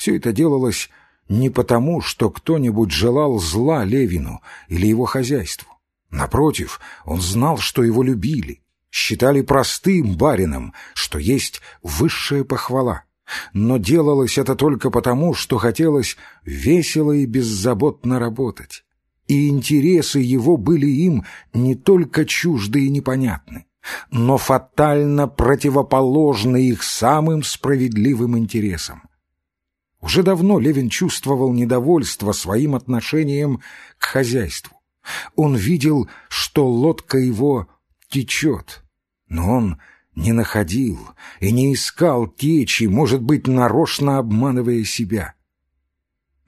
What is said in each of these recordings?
Все это делалось не потому, что кто-нибудь желал зла Левину или его хозяйству. Напротив, он знал, что его любили, считали простым барином, что есть высшая похвала. Но делалось это только потому, что хотелось весело и беззаботно работать. И интересы его были им не только чужды и непонятны, но фатально противоположны их самым справедливым интересам. Уже давно Левин чувствовал недовольство своим отношением к хозяйству. Он видел, что лодка его течет, но он не находил и не искал течи, может быть, нарочно обманывая себя.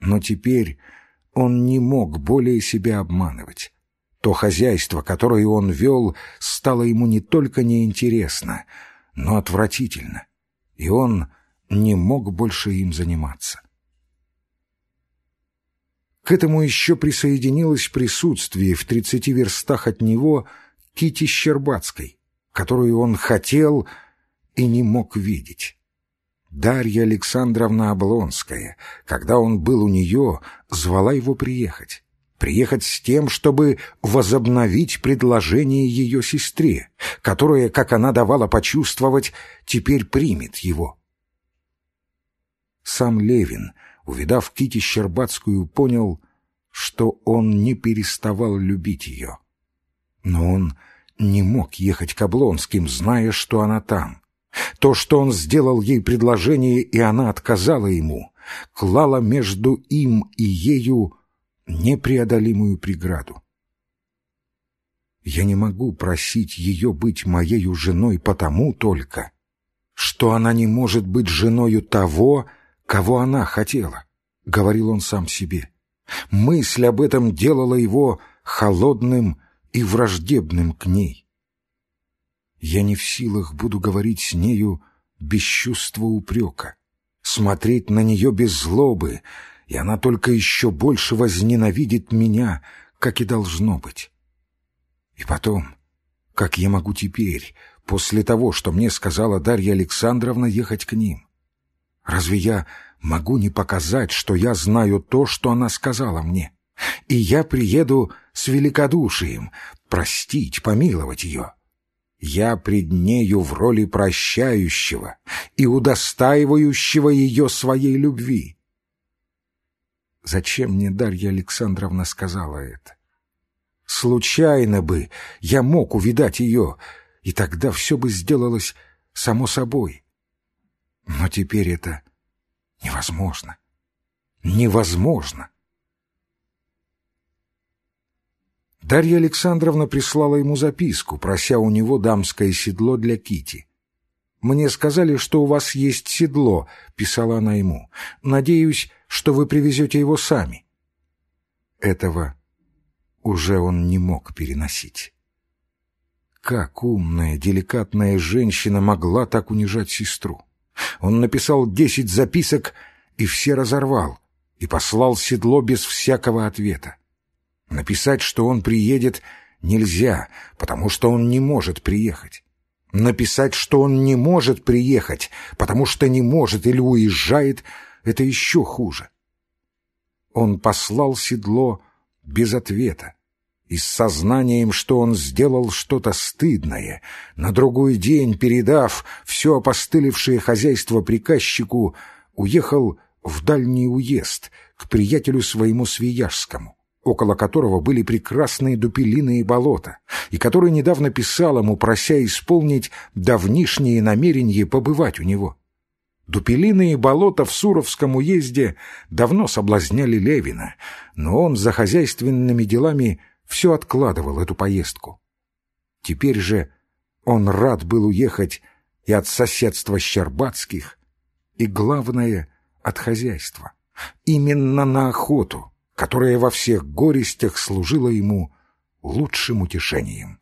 Но теперь он не мог более себя обманывать. То хозяйство, которое он вел, стало ему не только неинтересно, но отвратительно, и он не мог больше им заниматься. К этому еще присоединилось присутствие в тридцати верстах от него Кити Щербацкой, которую он хотел и не мог видеть. Дарья Александровна Облонская, когда он был у нее, звала его приехать. Приехать с тем, чтобы возобновить предложение ее сестре, которая, как она давала почувствовать, теперь примет его. Сам Левин, увидав Кити Щербацкую, понял, что он не переставал любить ее. Но он не мог ехать к Облонским, зная, что она там. То, что он сделал ей предложение, и она отказала ему, клало между им и ею непреодолимую преграду. Я не могу просить ее быть моею женой потому только, что она не может быть женою того, кого она хотела, — говорил он сам себе. Мысль об этом делала его холодным и враждебным к ней. Я не в силах буду говорить с нею без чувства упрека, смотреть на нее без злобы, и она только еще больше возненавидит меня, как и должно быть. И потом, как я могу теперь, после того, что мне сказала Дарья Александровна, ехать к ним? Разве я могу не показать, что я знаю то, что она сказала мне? И я приеду с великодушием простить, помиловать ее. Я пред нею в роли прощающего и удостаивающего ее своей любви. Зачем мне Дарья Александровна сказала это? Случайно бы я мог увидать ее, и тогда все бы сделалось само собой. Но теперь это невозможно. Невозможно. Дарья Александровна прислала ему записку, прося у него дамское седло для Кити. «Мне сказали, что у вас есть седло», — писала она ему. «Надеюсь, что вы привезете его сами». Этого уже он не мог переносить. Как умная, деликатная женщина могла так унижать сестру? Он написал десять записок и все разорвал, и послал седло без всякого ответа. Написать, что он приедет, нельзя, потому что он не может приехать. Написать, что он не может приехать, потому что не может или уезжает, это еще хуже. Он послал седло без ответа и с сознанием, что он сделал что-то стыдное, на другой день, передав все опостылевшее хозяйство приказчику, уехал в дальний уезд к приятелю своему Свияжскому, около которого были прекрасные дупелиные болота, и который недавно писал ему, прося исполнить давнишние намерения побывать у него. Дупелиные болота в Суровском уезде давно соблазняли Левина, но он за хозяйственными делами все откладывал эту поездку. Теперь же он рад был уехать и от соседства Щербатских, и, главное, от хозяйства, именно на охоту, которая во всех горестях служила ему лучшим утешением.